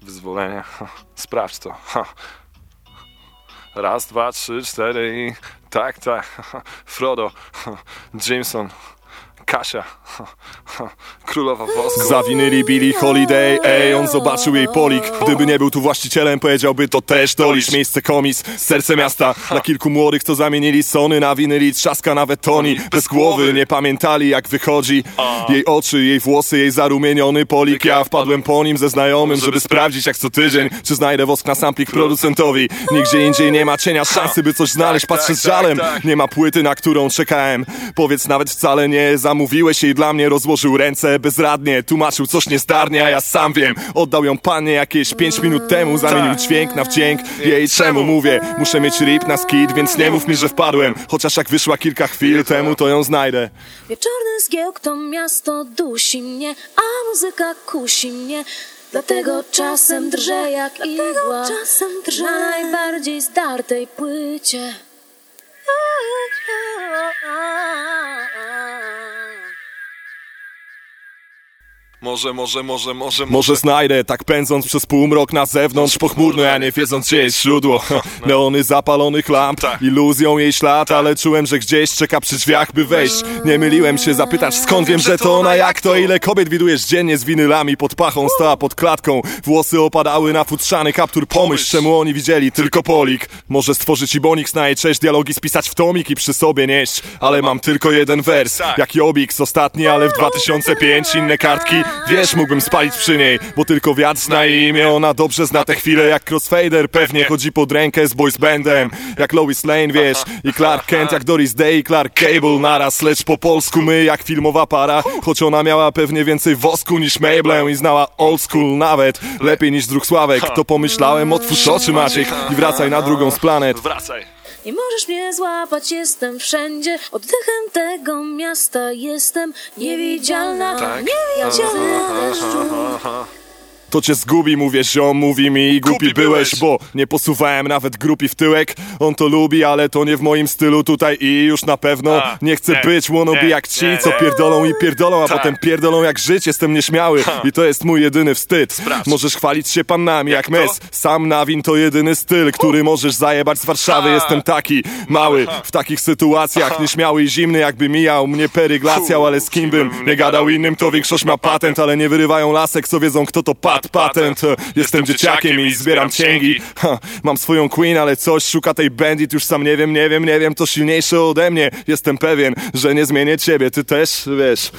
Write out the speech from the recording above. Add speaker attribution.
Speaker 1: wyzwolenie. Ha, Sprawdź to. Ha. Raz, dwa, trzy, cztery i tak, tak. Frodo, Jameson, Kasia, Królowa Woska.
Speaker 2: Zawinęli Billie Holiday, ej, on zobaczył jej polik. Gdyby nie był tu właścicielem, powiedziałby to też dolisz Miejsce komis, serce miasta Dla kilku młodych, co zamienili Sony na winyli Trzaska nawet Toni, bez głowy Nie pamiętali jak wychodzi. Jej oczy, jej włosy, jej zarumieniony polik. Ja wpadłem po nim ze znajomym, żeby sprawdzić jak co tydzień Czy znajdę wosk na samplik producentowi. Nigdzie indziej nie ma cienia szansy, by coś znaleźć. Patrzę z żalem, nie ma płyty, na którą czekałem. Powiedz nawet wcale nie zamówiłeś jej dla mnie Rozłożył ręce bezradnie Tłumaczył coś niezdarnie, a ja sam wiem. Oddał ją panie jakieś pięć minut temu Zamienił dźwięk na wdzięk. Jej czemu? mówię, muszę mieć rip na skid Więc nie mów mi, że wpadłem. Chociaż jak wyszła kilka chwil temu, to ją znajdę.
Speaker 3: Wieczorny zgiełk to miasto dusi mnie, a muzyka kusi mnie. Dlatego czasem drżę jak igła czasem drżę. na najbardziej zdartej płycie.
Speaker 1: Może, może, może, może,
Speaker 2: Może. Znajdę, tak pędząc przez półmrok na zewnątrz Pochmurno, ja nie wiedząc gdzie jest źródło. Neony zapalonych lamp,
Speaker 1: Tak.
Speaker 2: iluzją jej ślad Ale czułem, że gdzieś czeka przy drzwiach, by wejść. Nie myliłem się zapytać skąd wiem, że to ona jak to? Ile kobiet widujesz dziennie z winylami pod pachą Stała pod klatką, włosy opadały na futrzany kaptur. Pomyśl, czemu oni widzieli tylko polik. Może stworzyć i Bonix na jej cześć Dialogi spisać w tomik i przy sobie nieść. Ale mam tylko jeden wers,
Speaker 1: Tak.
Speaker 2: jak Jobix Ostatni, ale w 2005 inne kartki Wiesz, mógłbym spalić przy niej Bo tylko wiatr zna jej imię. Ona dobrze zna te chwile jak Crossfader Pewnie chodzi pod rękę z boys bandem. Jak Lois Lane, wiesz I Clark Kent jak Doris Day i Clark Cable naraz. Lecz po polsku my jak filmowa para. Choć ona miała pewnie więcej wosku niż Mablę I znała old school nawet Lepiej niż druh Sławek To pomyślałem, otwórz oczy Maciek I wracaj na drugą z planet.
Speaker 1: Wracaj.
Speaker 3: Nie możesz mnie złapać, jestem wszędzie. Oddechem tego miasta jestem niewidzialna.
Speaker 1: Tak.
Speaker 3: Niewidzialna.
Speaker 2: To cię zgubi, mówię ziom, mówi mi i głupi byłeś, bo nie posuwałem nawet grupi w tyłek. On to lubi, ale to nie w moim stylu tutaj i już na pewno
Speaker 1: A,
Speaker 2: Nie chcę
Speaker 1: nie,
Speaker 2: być wannabe
Speaker 1: nie,
Speaker 2: jak ci,
Speaker 1: nie,
Speaker 2: co pierdolą i pierdolą A
Speaker 1: Tak.
Speaker 2: potem pierdolą jak żyć, jestem nieśmiały. I to jest mój jedyny wstyd.
Speaker 1: Sprawdź.
Speaker 2: Możesz chwalić się pannami jak
Speaker 1: to?
Speaker 2: mes. Sam nawin to jedyny styl, który możesz zajebać z Warszawy.
Speaker 1: Ha.
Speaker 2: Jestem taki mały. W takich sytuacjach Nieśmiały i zimny jakby mijał mnie peryglacjał Ale z kim bym nie gadał innym, to większość ma patent. Ale nie wyrywają lasek, co wiedzą kto to pat patent Jestem dzieciakiem i zbieram cięgi ha, Mam swoją queen, ale coś szuka tej bandit Już sam nie wiem, nie wiem, nie wiem. To silniejsze ode mnie. Jestem pewien, że nie zmienię ciebie. Ty też, wiesz